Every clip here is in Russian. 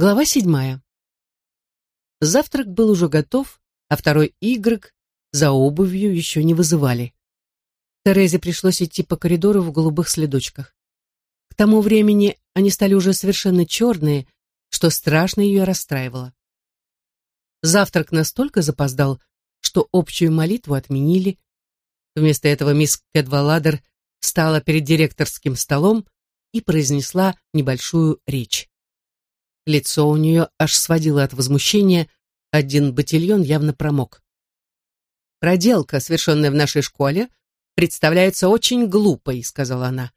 Глава седьмая. Завтрак был уже готов, а второй игрок за обувью еще не вызывали. Терезе пришлось идти по коридору в голубых следочках. К тому времени они стали уже совершенно черные, что страшно ее расстраивало. Завтрак настолько запоздал, что общую молитву отменили. Вместо этого мисс Кэдваладер встала перед директорским столом и произнесла небольшую речь. Лицо у нее аж сводило от возмущения, один батильон явно промок. «Проделка, совершенная в нашей школе, представляется очень глупой», — сказала она.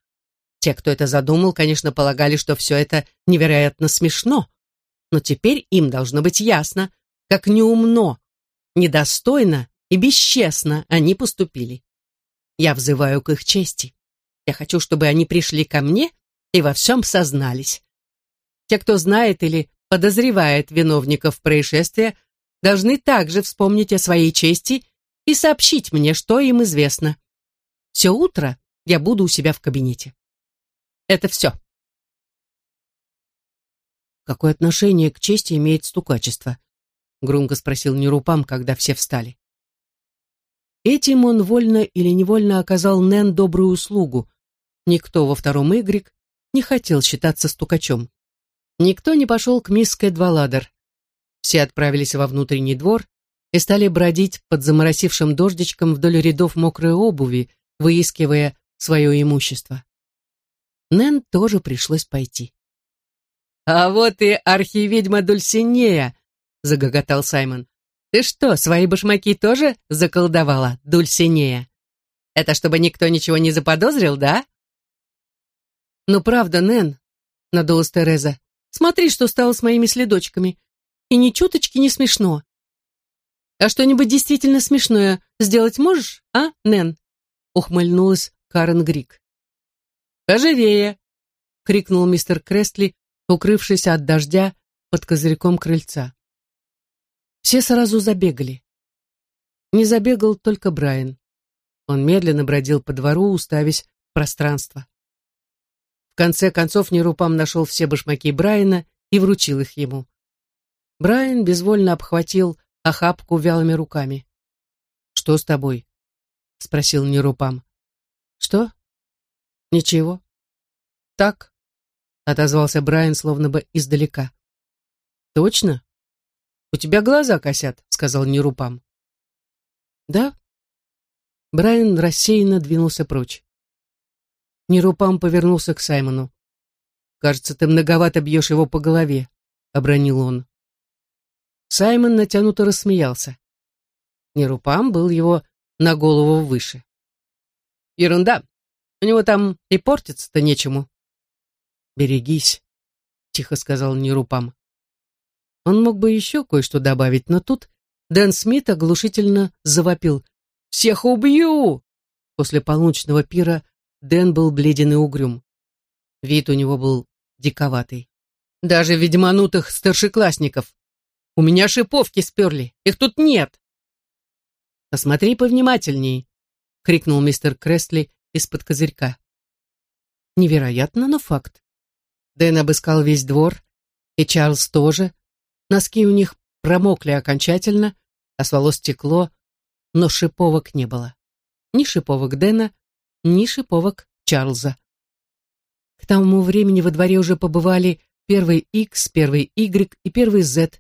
«Те, кто это задумал, конечно, полагали, что все это невероятно смешно, но теперь им должно быть ясно, как неумно, недостойно и бесчестно они поступили. Я взываю к их чести. Я хочу, чтобы они пришли ко мне и во всем сознались. Те, кто знает или подозревает виновников происшествия, должны также вспомнить о своей чести и сообщить мне, что им известно. Все утро я буду у себя в кабинете. Это все. Какое отношение к чести имеет стукачество? Громко спросил Нерупам, когда все встали. Этим он вольно или невольно оказал Нэн добрую услугу. Никто во втором Y не хотел считаться стукачом. Никто не пошел к мисс Кэдваладер. Все отправились во внутренний двор и стали бродить под заморосившим дождичком вдоль рядов мокрой обуви, выискивая свое имущество. Нэн тоже пришлось пойти. «А вот и архиведьма Дульсинея!» — загоготал Саймон. «Ты что, свои башмаки тоже заколдовала, Дульсинея? Это чтобы никто ничего не заподозрил, да?» «Ну правда, Нэн», — надулась Тереза, Смотри, что стало с моими следочками. И ни чуточки не смешно. А что-нибудь действительно смешное сделать можешь, а, Нэн? Ухмыльнулась Карен Грик. «Поживее!» — крикнул мистер Крестли, укрывшись от дождя под козырьком крыльца. Все сразу забегали. Не забегал только Брайан. Он медленно бродил по двору, уставясь в пространство. Конце концов Нерупам нашел все башмаки Брайана и вручил их ему. Брайан безвольно обхватил охапку вялыми руками. «Что с тобой?» — спросил Нерупам. «Что?» «Ничего». «Так», — отозвался Брайан словно бы издалека. «Точно? У тебя глаза косят», — сказал Нерупам. «Да?» Брайан рассеянно двинулся прочь. Нерупам повернулся к Саймону. «Кажется, ты многовато бьешь его по голове», — обронил он. Саймон натянуто рассмеялся. Нерупам был его на голову выше. «Ерунда. У него там и портиться-то нечему». «Берегись», — тихо сказал Нерупам. Он мог бы еще кое-что добавить, но тут Дэн Смит оглушительно завопил. «Всех убью!» После полуночного пира Дэн был бледен и угрюм. Вид у него был диковатый. «Даже ведьманутых старшеклассников! У меня шиповки сперли, их тут нет!» «Посмотри повнимательней!» — крикнул мистер Крестли из-под козырька. Невероятно, но факт. Дэн обыскал весь двор, и Чарльз тоже. Носки у них промокли окончательно, а с волос стекло, но шиповок не было. Ни шиповок Дэна, ни шиповок Чарльза. К тому времени во дворе уже побывали первый X, первый Y и первый Z.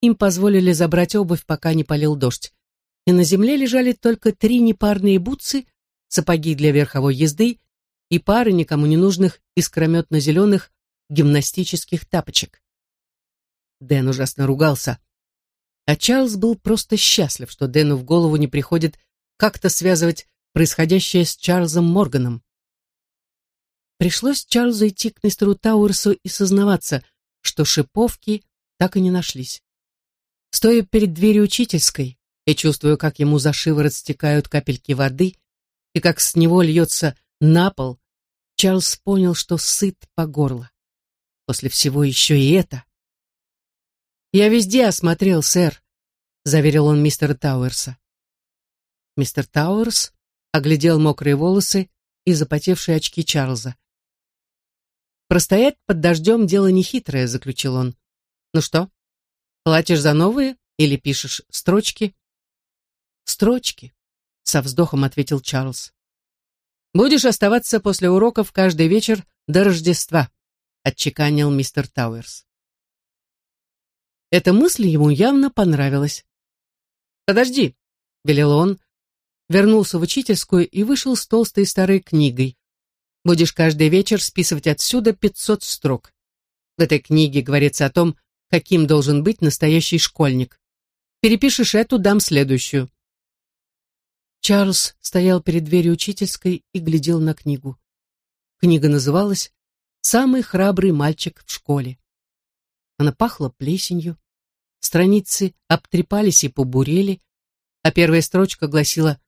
Им позволили забрать обувь, пока не полил дождь. И на земле лежали только три непарные бутсы, сапоги для верховой езды и пары никому не нужных искрометно-зеленых гимнастических тапочек. Дэн ужасно ругался. А Чарльз был просто счастлив, что Дэну в голову не приходит как-то связывать происходящее с Чарльзом Морганом. Пришлось Чарльзу идти к мистеру Тауэрсу и сознаваться, что шиповки так и не нашлись. Стоя перед дверью учительской и чувствуя, как ему за шиворот стекают капельки воды и как с него льется на пол, Чарльз понял, что сыт по горло. После всего еще и это. «Я везде осмотрел, сэр», — заверил он мистера Тауэрса. Мистер Тауэрс оглядел мокрые волосы и запотевшие очки Чарльза. «Простоять под дождем — дело нехитрое», — заключил он. Ну что, платишь за новые или пишешь строчки? Строчки, со вздохом ответил Чарльз. Будешь оставаться после уроков каждый вечер до Рождества, отчеканил мистер Тауэрс. Эта мысль ему явно понравилась. «Подожди», — велел он, вернулся в учительскую и вышел с толстой старой книгой. «Будешь каждый вечер списывать отсюда пятьсот строк. В этой книге говорится о том, каким должен быть настоящий школьник. Перепишешь эту, дам следующую». Чарльз стоял перед дверью учительской и глядел на книгу. Книга называлась «Самый храбрый мальчик в школе». Она пахла плесенью, страницы обтрепались и побурели, а первая строчка гласила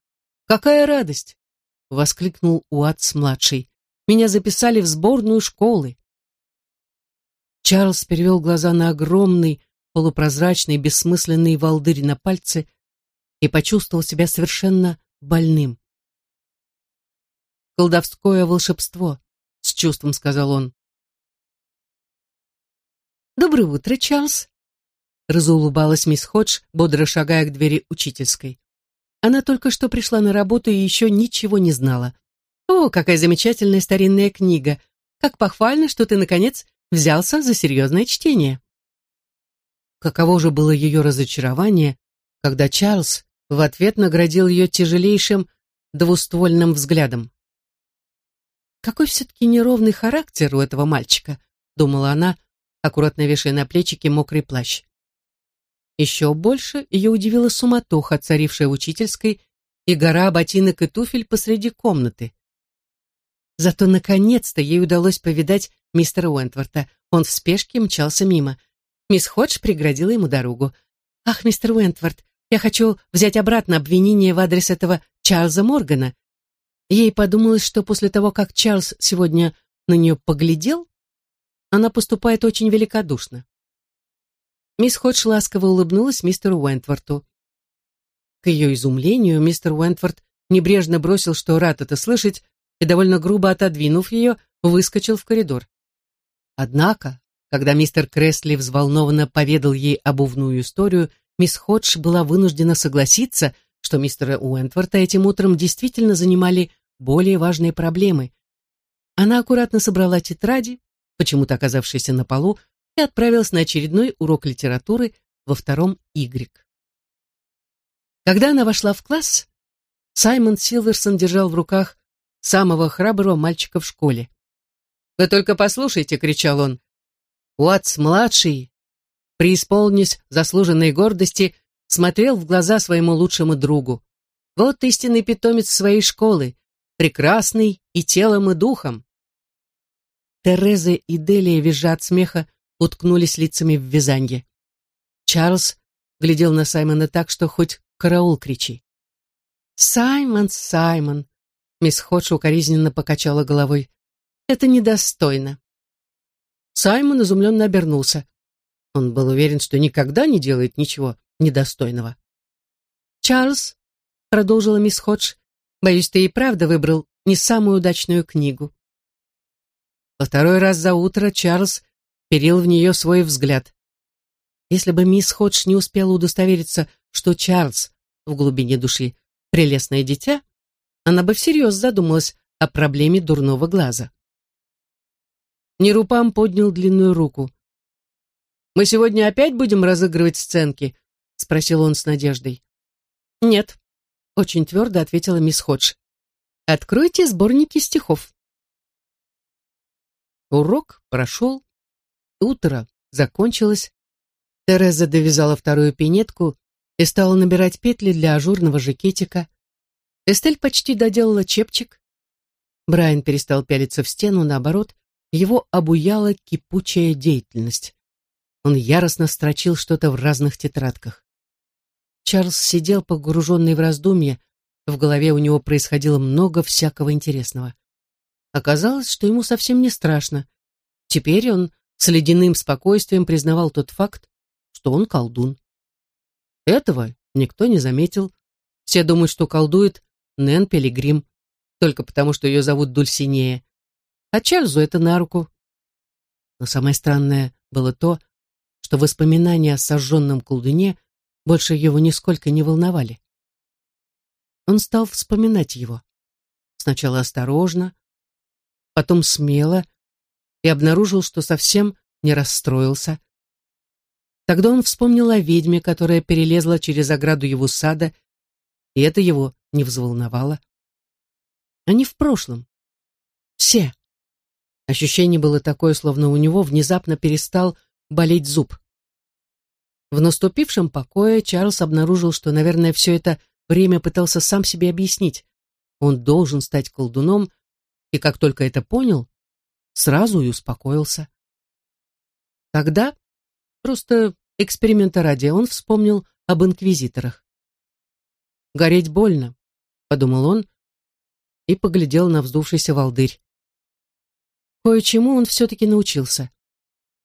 «Какая радость!» — воскликнул Уатс-младший. «Меня записали в сборную школы!» Чарльз перевел глаза на огромный, полупрозрачный, бессмысленный волдырь на пальце и почувствовал себя совершенно больным. «Колдовское волшебство», — с чувством сказал он. «Доброе утро, Чарльз», разулыбалась мисс Ходж, бодро шагая к двери учительской. Она только что пришла на работу и еще ничего не знала. «О, какая замечательная старинная книга! Как похвально, что ты, наконец, взялся за серьезное чтение!» Каково же было ее разочарование, когда Чарльз в ответ наградил ее тяжелейшим двуствольным взглядом. «Какой все-таки неровный характер у этого мальчика», — думала она, аккуратно вешая на плечики мокрый плащ. Еще больше ее удивила суматоха, царившая в учительской, и гора ботинок и туфель посреди комнаты. Зато наконец-то ей удалось повидать мистера Уэнтворта. Он в спешке мчался мимо. Мисс Ходж преградила ему дорогу. «Ах, мистер Уэнтворт, я хочу взять обратно обвинение в адрес этого Чарльза Моргана». Ей подумалось, что после того, как Чарльз сегодня на нее поглядел, она поступает очень великодушно. Мисс Ходж ласково улыбнулась мистеру Уэнтворту. К ее изумлению, мистер Уэнтворт небрежно бросил, что рад это слышать, и, довольно грубо отодвинув ее, выскочил в коридор. Однако, когда мистер Кресли взволнованно поведал ей обувную историю, мисс Ходж была вынуждена согласиться, что мистера Уэнтворта этим утром действительно занимали более важные проблемы. Она аккуратно собрала тетради, почему-то оказавшиеся на полу, и отправилась на очередной урок литературы во втором Y. Когда она вошла в класс, Саймон Силверсон держал в руках самого храброго мальчика в школе. «Вы только послушайте!» — кричал он. Уатс-младший, преисполнись заслуженной гордости, смотрел в глаза своему лучшему другу. Вот истинный питомец своей школы, прекрасный и телом, и духом. Тереза и Делия, визжа от смеха, уткнулись лицами в вязанье. Чарльз глядел на Саймона так, что хоть караул кричи. «Саймон, Саймон!» Мисс Ходж укоризненно покачала головой. «Это недостойно». Саймон изумленно обернулся. Он был уверен, что никогда не делает ничего недостойного. «Чарльз», — продолжила мисс Ходж, — «боюсь, ты и правда выбрал не самую удачную книгу». Во второй раз за утро Чарльз вперил в нее свой взгляд. Если бы мисс Ходж не успела удостовериться, что Чарльз в глубине души прелестное дитя, она бы всерьез задумалась о проблеме дурного глаза. Нерупам поднял длинную руку. «Мы сегодня опять будем разыгрывать сценки?» — спросил он с надеждой. «Нет», — очень твердо ответила мисс Ходж. «Откройте сборники стихов». Урок прошел Утро закончилось. Тереза довязала вторую пинетку и стала набирать петли для ажурного жакетика. Эстель почти доделала чепчик. Брайан перестал пялиться в стену, наоборот, его обуяла кипучая деятельность. Он яростно строчил что-то в разных тетрадках. Чарльз сидел погруженный в раздумья, в голове у него происходило много всякого интересного. Оказалось, что ему совсем не страшно. Теперь он с ледяным спокойствием признавал тот факт, что он колдун. Этого никто не заметил. Все думают, что колдует Нэн Пилигрим, только потому, что ее зовут Дульсинея. А Чарльзу это на руку. Но самое странное было то, что воспоминания о сожженном колдуне больше его нисколько не волновали. Он стал вспоминать его. Сначала осторожно, потом смело, и обнаружил, что совсем не расстроился. Тогда он вспомнил о ведьме, которая перелезла через ограду его сада, и это его не взволновало. Они в прошлом. Все. Ощущение было такое, словно у него внезапно перестал болеть зуб. В наступившем покое Чарльз обнаружил, что, наверное, все это время пытался сам себе объяснить. Он должен стать колдуном, и как только это понял, сразу и успокоился. Тогда, просто эксперимента ради, он вспомнил об инквизиторах. «Гореть больно», — подумал он, и поглядел на вздувшийся волдырь. Кое-чему он все-таки научился.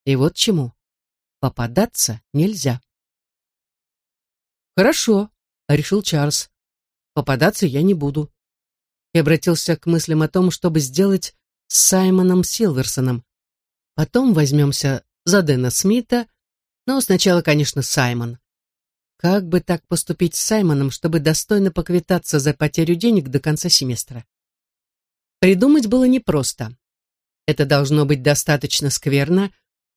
И вот чему. Попадаться нельзя. «Хорошо», — решил Чарльз. «Попадаться я не буду». И обратился к мыслям о том, чтобы сделать Саймоном Силверсоном. Потом возьмемся за Дэна Смита, но сначала, конечно, Саймон. Как бы так поступить с Саймоном, чтобы достойно поквитаться за потерю денег до конца семестра? Придумать было непросто. Это должно быть достаточно скверно,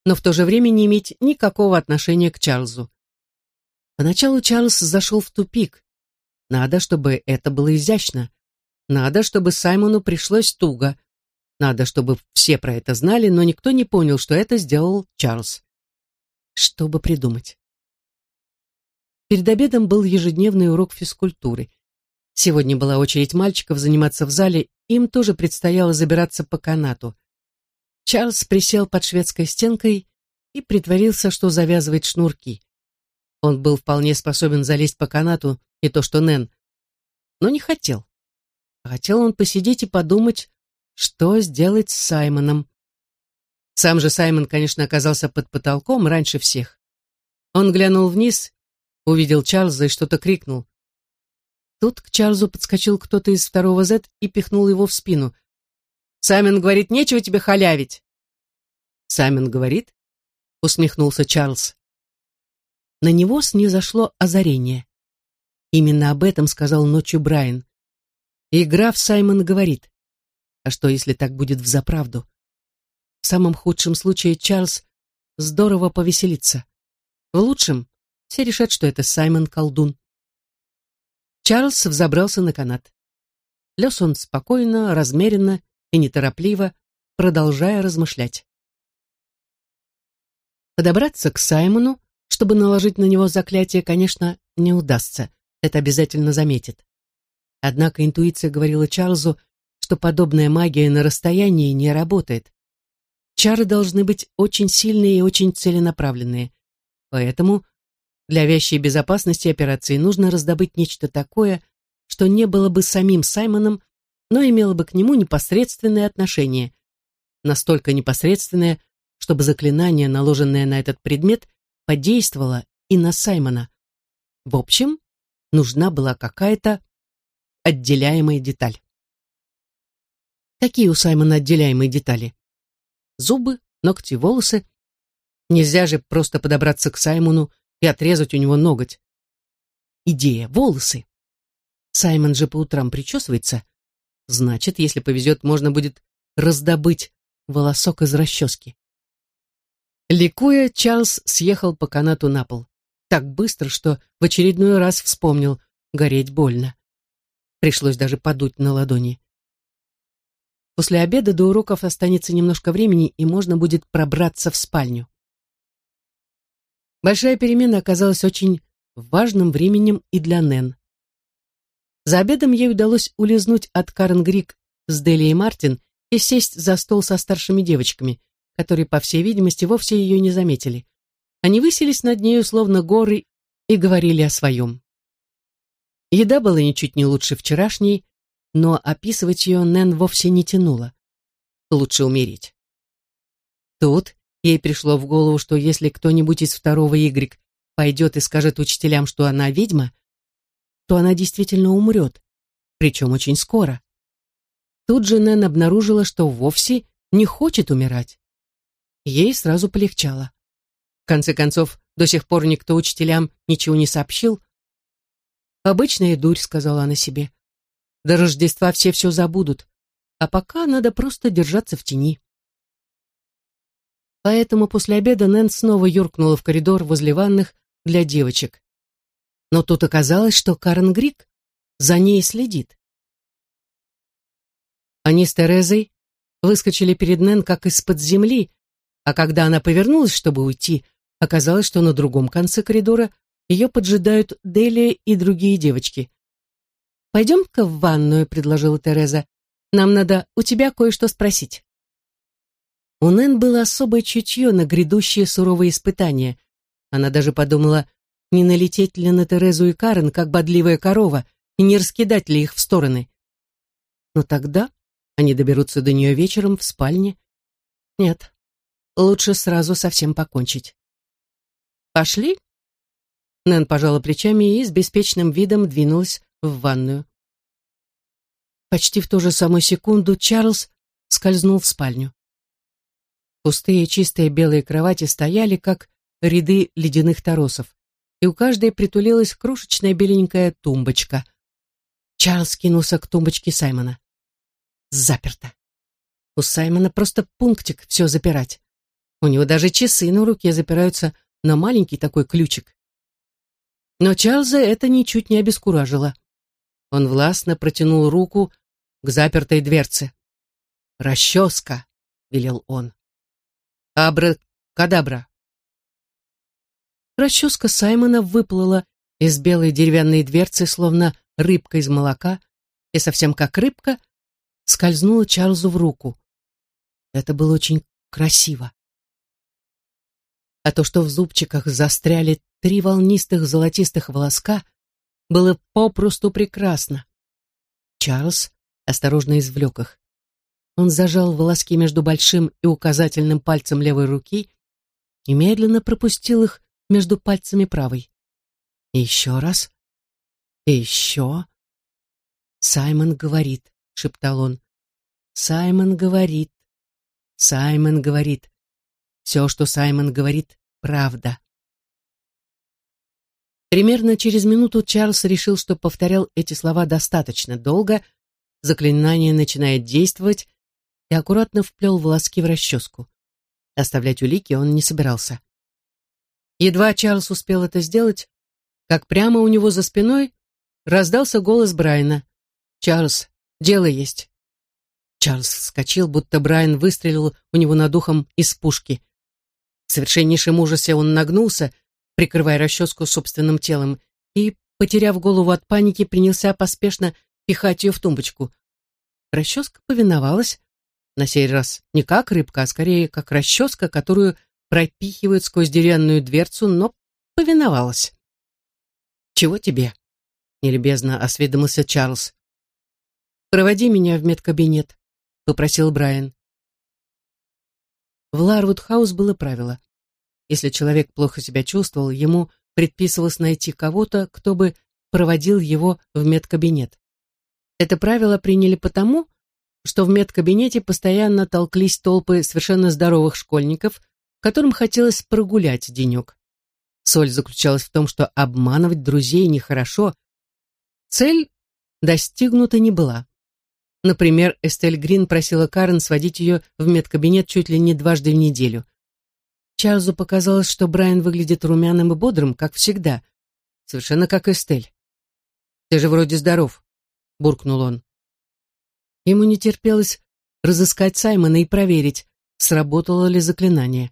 но в то же время не иметь никакого отношения к Чарльзу. Поначалу Чарльз зашел в тупик. Надо, чтобы это было изящно. Надо, чтобы Саймону пришлось туго. Надо, чтобы все про это знали, но никто не понял, что это сделал Чарльз. Чтобы придумать. Перед обедом был ежедневный урок физкультуры. Сегодня была очередь мальчиков заниматься в зале, им тоже предстояло забираться по канату. Чарльз присел под шведской стенкой и притворился, что завязывает шнурки. Он был вполне способен залезть по канату, не то что Нэн, но не хотел. Хотел он посидеть и подумать, что сделать с Саймоном. Сам же Саймон, конечно, оказался под потолком раньше всех. Он глянул вниз, увидел Чарльза и что-то крикнул. Тут к Чарльзу подскочил кто-то из второго Z и пихнул его в спину. «Саймон говорит, нечего тебе халявить!» «Саймон говорит?» — усмехнулся Чарльз. На него снизошло озарение. Именно об этом сказал ночью Брайан. И граф Саймон говорит. А что, если так будет взаправду? В самом худшем случае Чарльз здорово повеселится. В лучшем все решат, что это Саймон колдун. Чарльз взобрался на канат. Лес он спокойно, размеренно и неторопливо, продолжая размышлять. Подобраться к Саймону, чтобы наложить на него заклятие, конечно, не удастся. Это обязательно заметит. Однако интуиция говорила Чарльзу, что подобная магия на расстоянии не работает. Чары должны быть очень сильные и очень целенаправленные. Поэтому для вящей безопасности операции нужно раздобыть нечто такое, что не было бы самим Саймоном, но имело бы к нему непосредственное отношение. Настолько непосредственное, чтобы заклинание, наложенное на этот предмет, подействовало и на Саймона. В общем, нужна была какая-то отделяемая деталь. Какие у Саймона отделяемые детали? Зубы, ногти, волосы. Нельзя же просто подобраться к Саймону и отрезать у него ноготь. Идея — волосы. Саймон же по утрам причесывается. Значит, если повезет, можно будет раздобыть волосок из расчески. Ликуя, Чарльз съехал по канату на пол. Так быстро, что в очередной раз вспомнил, гореть больно. Пришлось даже подуть на ладони. После обеда до уроков останется немножко времени, и можно будет пробраться в спальню. Большая перемена оказалась очень важным временем и для Нэн. За обедом ей удалось улизнуть от Карен Грик с и Мартин и сесть за стол со старшими девочками, которые, по всей видимости, вовсе ее не заметили. Они высились над нею, словно горы, и говорили о своем. Еда была ничуть не лучше вчерашней, но описывать ее Нэн вовсе не тянула. Лучше умереть. Тут Ей пришло в голову, что если кто-нибудь из второго Y пойдет и скажет учителям, что она ведьма, то она действительно умрет, причем очень скоро. Тут же Нэн обнаружила, что вовсе не хочет умирать. Ей сразу полегчало. В конце концов, до сих пор никто учителям ничего не сообщил. «Обычная дурь», — сказала она себе. «До Рождества все все забудут, а пока надо просто держаться в тени». Поэтому после обеда Нэн снова юркнула в коридор возле ванных для девочек. Но тут оказалось, что Карен Грик за ней следит. Они с Терезой выскочили перед Нэн как из-под земли, а когда она повернулась, чтобы уйти, оказалось, что на другом конце коридора ее поджидают Делия и другие девочки. «Пойдем-ка в ванную», — предложила Тереза. «Нам надо у тебя кое-что спросить». У Нэн было особое чутье на грядущие суровые испытания. Она даже подумала, не налететь ли на Терезу и Карен, как бодливая корова, и не раскидать ли их в стороны. Но тогда они доберутся до нее вечером в спальне. Нет, лучше сразу совсем покончить. «Пошли?» Нэн пожала плечами и с беспечным видом двинулась в ванную. Почти в ту же самую секунду Чарльз скользнул в спальню. Пустые чистые белые кровати стояли, как ряды ледяных торосов, и у каждой притулилась крошечная беленькая тумбочка. Чарльз кинулся к тумбочке Саймона заперто. У Саймона просто пунктик все запирать. У него даже часы на руке запираются на маленький такой ключик. Но Чарльза это ничуть не обескуражило. Он властно протянул руку к запертой дверце. «Расческа!» — велел он. «Абра-кадабра!» Расческа Саймона выплыла из белой деревянной дверцы, словно рыбка из молока, и совсем как рыбка скользнула Чарльзу в руку. Это было очень красиво. А то, что в зубчиках застряли три волнистых золотистых волоска, было попросту прекрасно. Чарльз осторожно извлек их. Он зажал волоски между большим и указательным пальцем левой руки и медленно пропустил их между пальцами правой. И еще раз. И еще. Саймон говорит шептал он. Саймон говорит. Саймон говорит. Все, что Саймон говорит, правда. Примерно через минуту Чарльз решил, что повторял эти слова достаточно долго, заклинание начинает действовать, и аккуратно вплел волоски в расческу. Оставлять улики он не собирался. Едва Чарльз успел это сделать, как прямо у него за спиной раздался голос Брайана. «Чарльз, Дело есть. Чарльз вскочил, будто Брайан выстрелил у него над ухом из пушки. В совершеннейшем ужасе он нагнулся, прикрывая расческу собственным телом, и, потеряв голову от паники, принялся поспешно пихать ее в тумбочку. Расческа повиновалась, на сей раз не как рыбка, а скорее как расческа, которую пропихивают сквозь деревянную дверцу, но повиновалась. «Чего тебе?» — нелюбезно осведомился Чарльз. «Проводи меня в медкабинет», — попросил Брайан. В Ларвуд-хаус было правило. Если человек плохо себя чувствовал, ему предписывалось найти кого-то, кто бы проводил его в медкабинет. Это правило приняли потому, что в медкабинете постоянно толклись толпы совершенно здоровых школьников, которым хотелось прогулять денек. Соль заключалась в том, что обманывать друзей нехорошо. Цель достигнута не была. Например, Эстель Грин просила Карен сводить ее в медкабинет чуть ли не дважды в неделю. Чарльзу показалось, что Брайан выглядит румяным и бодрым, как всегда. Совершенно как Эстель. «Ты же вроде здоров», — буркнул он. Ему не терпелось разыскать Саймона и проверить, сработало ли заклинание.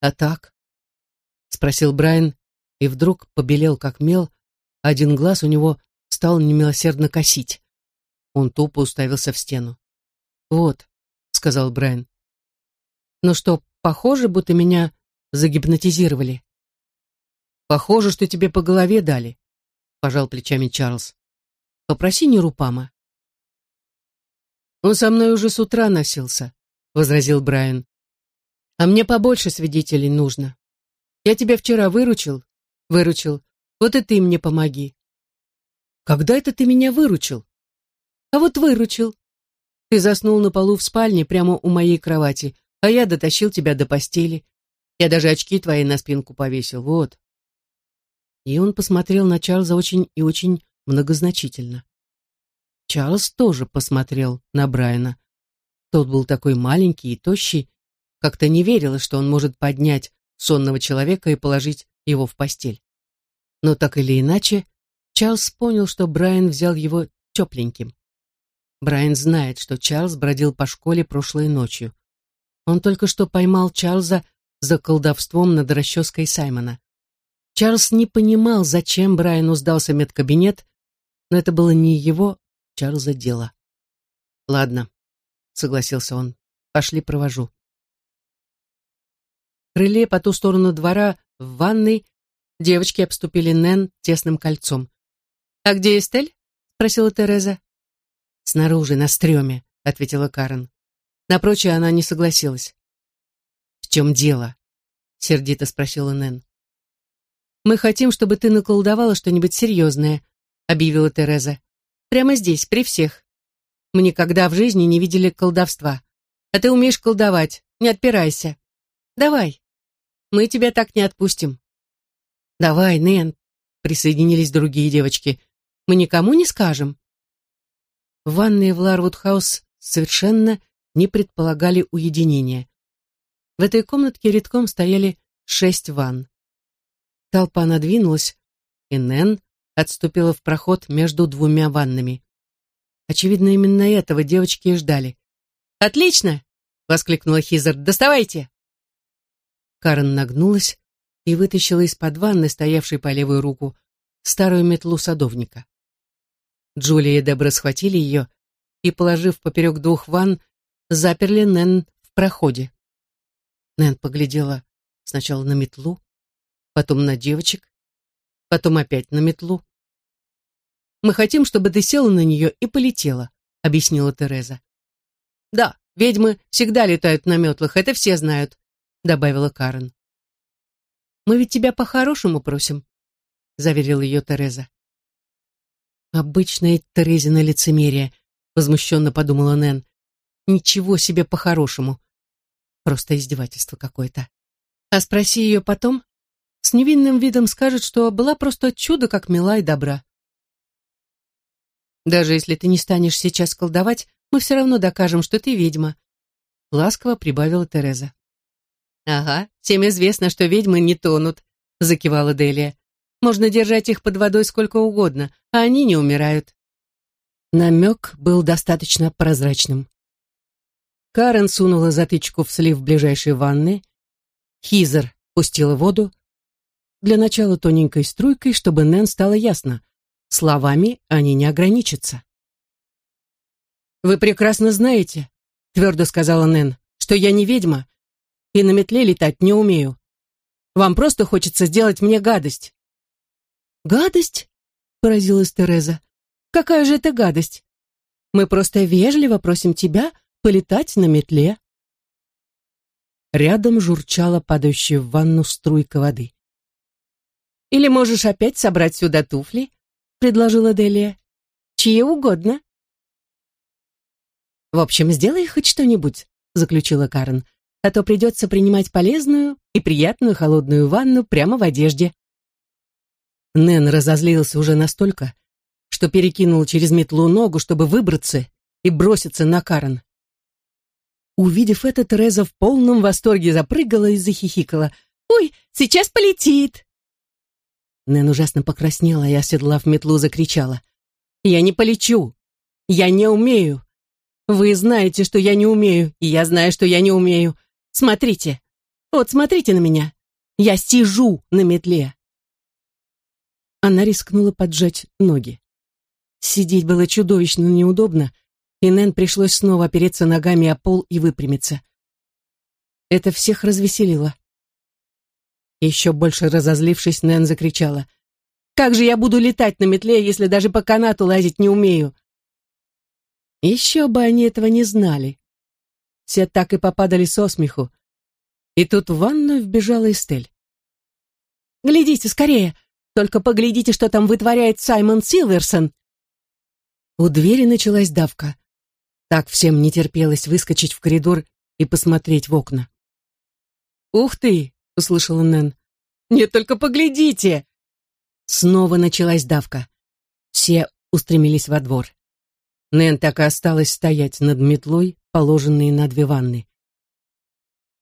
«А так?» — спросил Брайан, и вдруг побелел как мел, один глаз у него стал немилосердно косить. Он тупо уставился в стену. «Вот», — сказал Брайан. «Ну что, похоже, будто меня загипнотизировали?» «Похоже, что тебе по голове дали», — пожал плечами Чарльз. «Попроси Нерупама». «Он со мной уже с утра носился», — возразил Брайан. «А мне побольше свидетелей нужно. Я тебя вчера выручил?» «Выручил. Вот и ты мне помоги». «Когда это ты меня выручил?» А вот выручил. Ты заснул на полу в спальне прямо у моей кровати, а я дотащил тебя до постели. Я даже очки твои на спинку повесил, вот. И он посмотрел на Чарльза очень и очень многозначительно. Чарльз тоже посмотрел на Брайана. Тот был такой маленький и тощий, как-то не верилось, что он может поднять сонного человека и положить его в постель. Но так или иначе, Чарльз понял, что Брайан взял его тепленьким. Брайан знает, что Чарльз бродил по школе прошлой ночью. Он только что поймал Чарльза за колдовством над расческой Саймона. Чарльз не понимал, зачем Брайану сдался медкабинет, но это было не его, Чарльза, дело. «Ладно», — согласился он, — «пошли провожу». В крыле по ту сторону двора, в ванной, девочки обступили Нэн тесным кольцом. «А где Эстель?» — спросила Тереза. «Снаружи, на стреме», — ответила Карен. На прочее она не согласилась. «В чем дело?» — сердито спросила Нэн. «Мы хотим, чтобы ты наколдовала что-нибудь серьезное», — объявила Тереза. «Прямо здесь, при всех. Мы никогда в жизни не видели колдовства. А ты умеешь колдовать, не отпирайся. Давай. Мы тебя так не отпустим». «Давай, Нэн», — присоединились другие девочки. «Мы никому не скажем». Ванные в Ларвуд-хаус совершенно не предполагали уединения. В этой комнатке рядком стояли шесть ванн. Толпа надвинулась, и Нэн отступила в проход между двумя ваннами. Очевидно, именно этого девочки и ждали. «Отлично!» — воскликнула Хизер. «Доставайте!» Карен нагнулась и вытащила из-под ванны, стоявшей по левую руку, старую метлу садовника. Джулия и Дебра схватили ее и, положив поперек двух ванн, заперли Нэн в проходе. Нэн поглядела сначала на метлу, потом на девочек, потом опять на метлу. «Мы хотим, чтобы ты села на нее и полетела», — объяснила Тереза. «Да, ведьмы всегда летают на метлах, это все знают», — добавила Карен. «Мы ведь тебя по-хорошему просим», — заверила ее Тереза. «Обычное Терезина лицемерие», — возмущенно подумала Нэн. «Ничего себе по-хорошему. Просто издевательство какое-то. А спроси ее потом, с невинным видом скажет, что была просто чудо, как мила и добра. Даже если ты не станешь сейчас колдовать, мы все равно докажем, что ты ведьма», — ласково прибавила Тереза. «Ага, всем известно, что ведьмы не тонут», — закивала Делия. Можно держать их под водой сколько угодно, а они не умирают. Намек был достаточно прозрачным. Карен сунула затычку в слив ближайшей ванны. Хизер пустила воду. Для начала тоненькой струйкой, чтобы Нэн стало ясно. Словами они не ограничатся. «Вы прекрасно знаете», — твердо сказала Нэн, «что я не ведьма и на метле летать не умею. Вам просто хочется сделать мне гадость. «Гадость?» — поразилась Тереза. «Какая же это гадость? Мы просто вежливо просим тебя полетать на метле». Рядом журчала падающая в ванну струйка воды. «Или можешь опять собрать сюда туфли?» — предложила Делия. «Чьи угодно». «В общем, сделай хоть что-нибудь», — заключила Карен, «а то придется принимать полезную и приятную холодную ванну прямо в одежде». Нэн разозлился уже настолько, что перекинул через метлу ногу, чтобы выбраться и броситься на Карен. Увидев это, Тереза в полном восторге запрыгала и захихикала. «Ой, сейчас полетит!» Нэн ужасно покраснела и, оседлав метлу, закричала. «Я не полечу! Я не умею! Вы знаете, что я не умею, и я знаю, что я не умею. Смотрите! Вот смотрите на меня! Я сижу на метле!» Она рискнула поджать ноги. Сидеть было чудовищно неудобно, и Нэн пришлось снова опереться ногами о пол и выпрямиться. Это всех развеселило. Еще больше разозлившись, Нэн закричала. «Как же я буду летать на метле, если даже по канату лазить не умею?» Еще бы они этого не знали. Все так и попадали со смеху. И тут в ванную вбежала Эстель. «Глядите, скорее! Только поглядите, что там вытворяет Саймон Силверсон!» У двери началась давка. Так всем не терпелось выскочить в коридор и посмотреть в окна. «Ух ты!» — услышала Нэн. «Нет, только поглядите!» Снова началась давка. Все устремились во двор. Нэн так и осталась стоять над метлой, положенной на две ванны.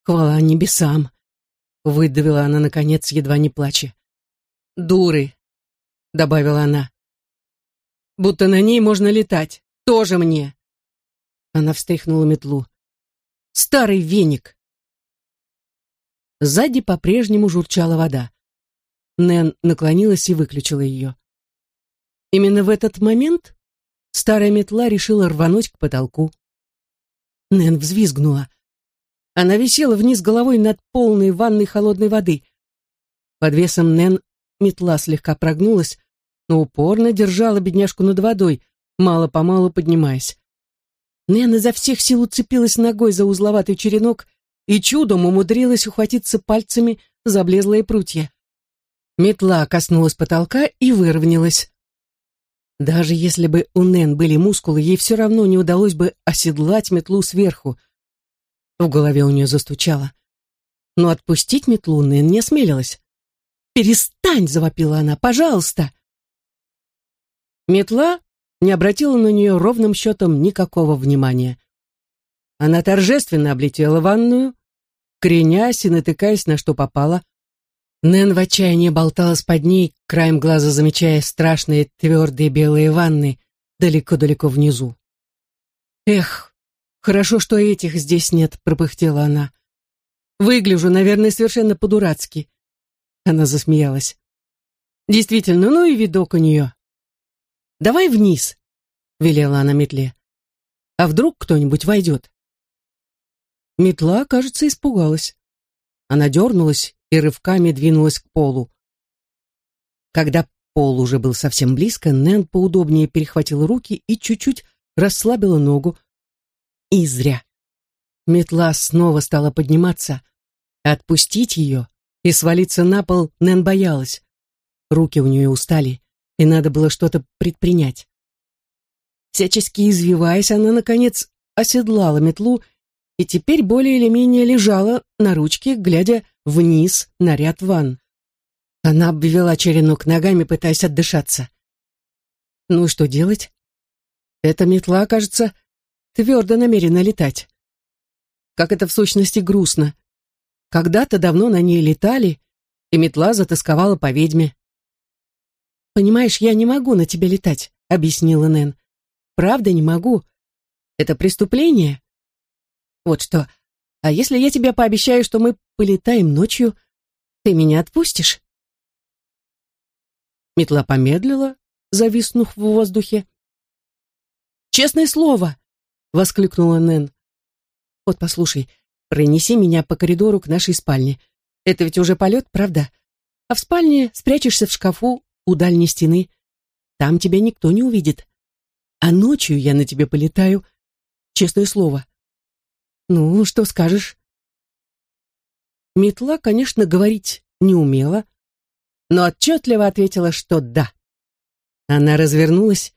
«Хвала небесам!» — выдавила она, наконец, едва не плача. «Дуры!» — добавила она. «Будто на ней можно летать. Тоже мне!» Она встряхнула метлу. «Старый веник!» Сзади по-прежнему журчала вода. Нэн наклонилась и выключила ее. Именно в этот момент старая метла решила рвануть к потолку. Нэн взвизгнула. Она висела вниз головой над полной ванной холодной воды. Под весом Нэн метла слегка прогнулась, но упорно держала бедняжку над водой, мало-помалу поднимаясь. Нэн изо всех сил уцепилась ногой за узловатый черенок и чудом умудрилась ухватиться пальцами за облезлые прутья. Метла коснулась потолка и выровнялась. Даже если бы у Нэн были мускулы, ей все равно не удалось бы оседлать метлу сверху. В голове у нее застучало. Но отпустить метлу Нэн не осмелилась. «Перестань!» — завопила она. «Пожалуйста!» Метла не обратила на нее ровным счетом никакого внимания. Она торжественно облетела ванную, кренясь и натыкаясь на что попало. Нэн в отчаянии болталась под ней, краем глаза замечая страшные твердые белые ванны далеко-далеко внизу. «Эх, хорошо, что этих здесь нет», — пропыхтела она. «Выгляжу, наверное, совершенно по-дурацки». Она засмеялась. «Действительно, ну и видок у нее». «Давай вниз», — велела она метле. «А вдруг кто-нибудь войдет?» Метла, кажется, испугалась. Она дернулась и рывками двинулась к полу. Когда пол уже был совсем близко, Нэн поудобнее перехватила руки и чуть-чуть расслабила ногу. И зря. Метла снова стала подниматься. Отпустить ее и свалиться на пол Нэн боялась. Руки у нее устали, и надо было что-то предпринять. Всячески извиваясь, она, наконец, оседлала метлу и теперь более или менее лежала на ручке, глядя вниз на ряд ванн. Она обвела черенок ногами, пытаясь отдышаться. Ну и что делать? Эта метла, кажется, твердо намерена летать. Как это в сущности грустно. Когда-то давно на ней летали, и метла затасковала по ведьме. «Понимаешь, я не могу на тебе летать», — объяснила Нэн. «Правда не могу. Это преступление. Вот что, а если я тебе пообещаю, что мы полетаем ночью, ты меня отпустишь?» Метла помедлила, зависнув в воздухе. «Честное слово!» — воскликнула Нэн. «Вот послушай, пронеси меня по коридору к нашей спальне. Это ведь уже полет, правда? А в спальне спрячешься в шкафу у дальней стены. Там тебя никто не увидит. А ночью я на тебе полетаю. Честное слово. «Ну, что скажешь?» Метла, конечно, говорить не умела, но отчетливо ответила, что да. Она развернулась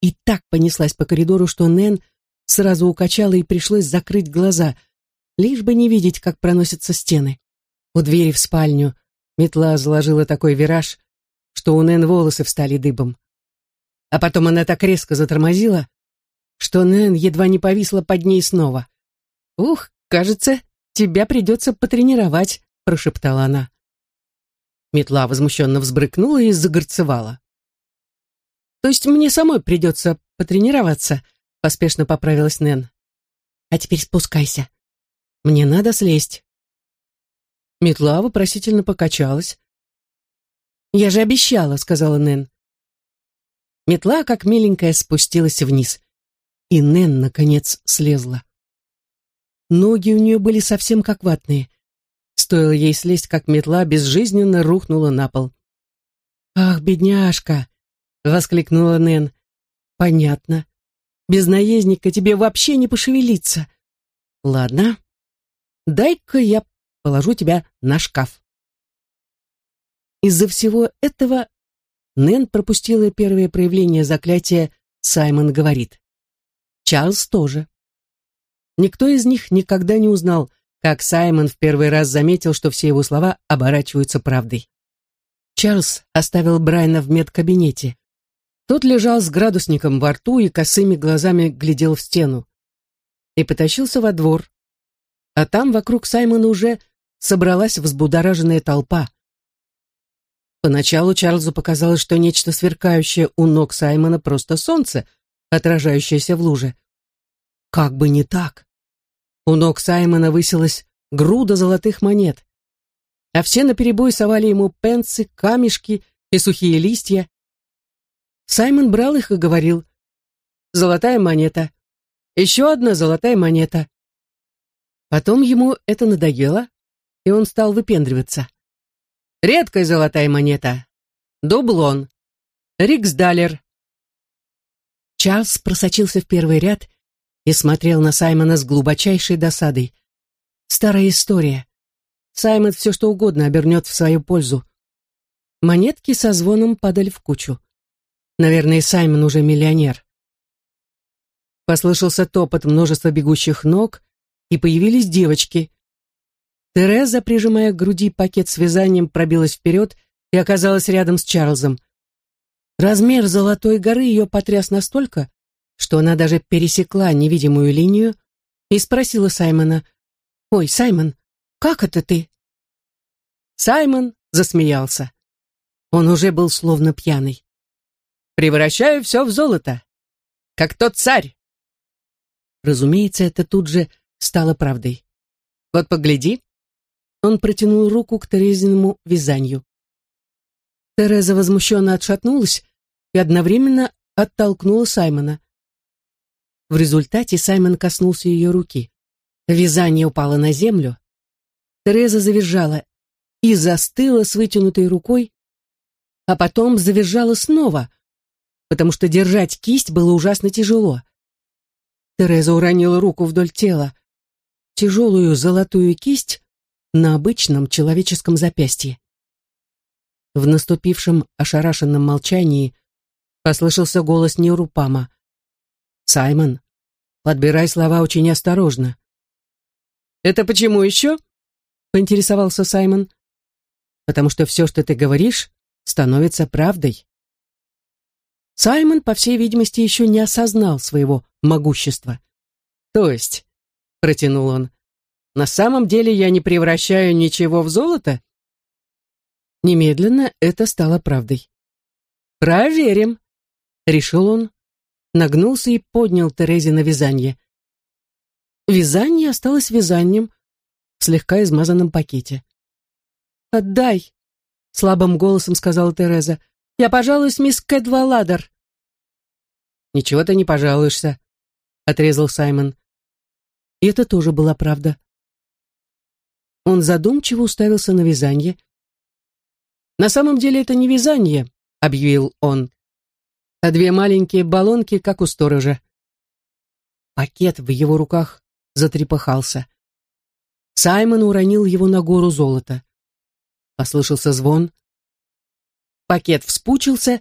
и так понеслась по коридору, что Нэн сразу укачала и пришлось закрыть глаза, лишь бы не видеть, как проносятся стены. У двери в спальню метла заложила такой вираж, что у Нэн волосы встали дыбом. А потом она так резко затормозила, что Нэн едва не повисла под ней снова. «Ух, кажется, тебя придется потренировать», — прошептала она. Метла возмущенно взбрыкнула и загорцевала. «То есть мне самой придется потренироваться», — поспешно поправилась Нэн. «А теперь спускайся. Мне надо слезть». Метла вопросительно покачалась. «Я же обещала», — сказала Нэн. Метла, как миленькая, спустилась вниз. И Нэн, наконец, слезла. Ноги у нее были совсем как ватные. Стоило ей слезть, как метла безжизненно рухнула на пол. «Ах, бедняжка!» — воскликнула Нэн. «Понятно. Без наездника тебе вообще не пошевелиться. Ладно, дай-ка я положу тебя на шкаф». Из-за всего этого Нэн пропустила первое проявление заклятия «Саймон говорит». Чарльз тоже. Никто из них никогда не узнал, как Саймон в первый раз заметил, что все его слова оборачиваются правдой. Чарльз оставил Брайана в медкабинете. Тот лежал с градусником во рту и косыми глазами глядел в стену. И потащился во двор. А там вокруг Саймона уже собралась взбудораженная толпа. Поначалу Чарльзу показалось, что нечто сверкающее у ног Саймона просто солнце, отражающееся в луже. Как бы не так. У ног Саймона высилась груда золотых монет, а все наперебой совали ему пенсы, камешки и сухие листья. Саймон брал их и говорил «Золотая монета, еще одна золотая монета». Потом ему это надоело, и он стал выпендриваться. Редкая золотая монета. Дублон. Риксдалер. Чарльз просочился в первый ряд и смотрел на Саймона с глубочайшей досадой. Старая история. Саймон все что угодно обернет в свою пользу. Монетки со звоном падали в кучу. Наверное, Саймон уже миллионер. Послышался топот множества бегущих ног, и появились девочки. Тереза, прижимая к груди пакет с вязанием, пробилась вперед и оказалась рядом с Чарльзом. Размер золотой горы ее потряс настолько, что она даже пересекла невидимую линию и спросила Саймона, «Ой, Саймон, как это ты?» Саймон засмеялся. Он уже был словно пьяный. «Превращаю все в золото, как тот царь!» Разумеется, это тут же стало правдой. «Вот погляди, он протянул руку к Терезиному вязанию. Тереза возмущенно отшатнулась и одновременно оттолкнула Саймона. В результате Саймон коснулся ее руки. Вязание упало на землю. Тереза завизжала и застыла с вытянутой рукой, а потом завизжала снова, потому что держать кисть было ужасно тяжело. Тереза уронила руку вдоль тела. Тяжелую золотую кисть на обычном человеческом запястье. В наступившем ошарашенном молчании послышался голос Нерупама. «Саймон, подбирай слова очень осторожно». «Это почему еще?» — поинтересовался Саймон. «Потому что все, что ты говоришь, становится правдой». Саймон, по всей видимости, еще не осознал своего могущества. «То есть», — протянул он, на самом деле я не превращаю ничего в золото? Немедленно это стало правдой. Проверим, решил он, нагнулся и поднял Терезе на вязание. Вязание осталось вязанием в слегка измазанном пакете. «Отдай!» — слабым голосом сказала Тереза. «Я пожалуюсь, мисс Кэдваладер». «Ничего ты не пожалуешься», — отрезал Саймон. И это тоже была правда. Он задумчиво уставился на вязание. «На самом деле это не вязание», — объявил он, «а две маленькие баллонки, как у сторожа». Пакет в его руках затрепыхался. Саймон уронил его на гору золота. Послышался звон. Пакет вспучился,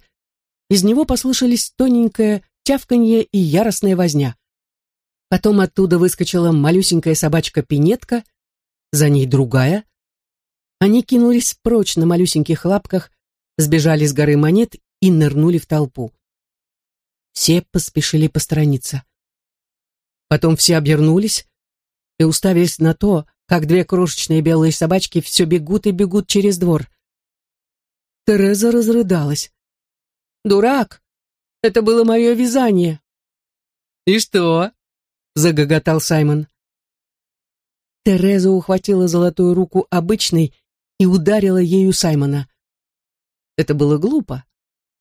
из него послышались тоненькое тявканье и яростная возня. Потом оттуда выскочила малюсенькая собачка-пинетка за ней другая. Они кинулись прочь на малюсеньких лапках, сбежали с горы монет и нырнули в толпу. Все поспешили посторониться. Потом все обернулись и уставились на то, как две крошечные белые собачки все бегут и бегут через двор. Тереза разрыдалась. «Дурак! Это было мое вязание!» «И что?» — загоготал Саймон. Тереза ухватила золотую руку обычной и ударила ею Саймона. Это было глупо,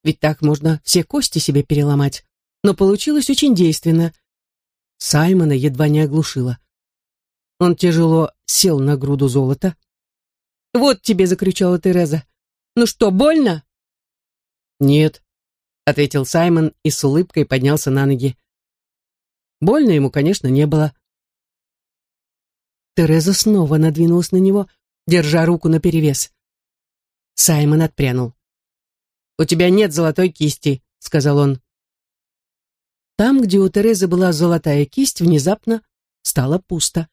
ведь так можно все кости себе переломать, но получилось очень действенно. Саймона едва не оглушило. Он тяжело сел на груду золота. «Вот тебе!» — закричала Тереза. «Ну что, больно?» «Нет», — ответил Саймон и с улыбкой поднялся на ноги. Больно ему, конечно, не было. Тереза снова надвинулась на него, держа руку наперевес. Саймон отпрянул. «У тебя нет золотой кисти», — сказал он. Там, где у Терезы была золотая кисть, внезапно стало пусто.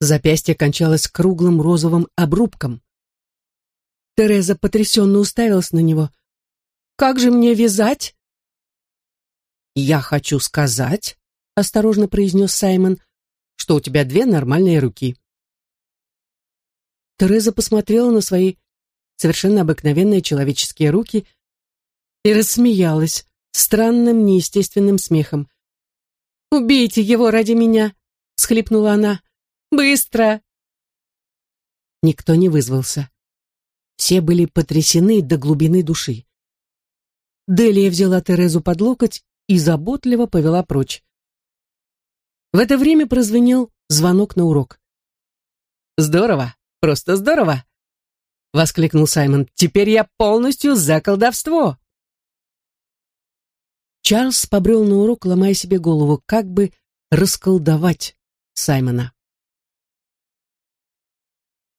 Запястье кончалось круглым розовым обрубком. Тереза потрясенно уставилась на него. «Как же мне вязать?» «Я хочу сказать», — осторожно произнес Саймон, «что у тебя две нормальные руки». Тереза посмотрела на свои совершенно обыкновенные человеческие руки и рассмеялась странным неестественным смехом. «Убейте его ради меня!» — схлипнула она. «Быстро!» Никто не вызвался. Все были потрясены до глубины души. Делия взяла Терезу под локоть и заботливо повела прочь. В это время прозвенел звонок на урок. «Здорово! Просто здорово!» — воскликнул Саймон. «Теперь я полностью за колдовство!» Чарльз побрел на урок, ломая себе голову, как бы расколдовать Саймона.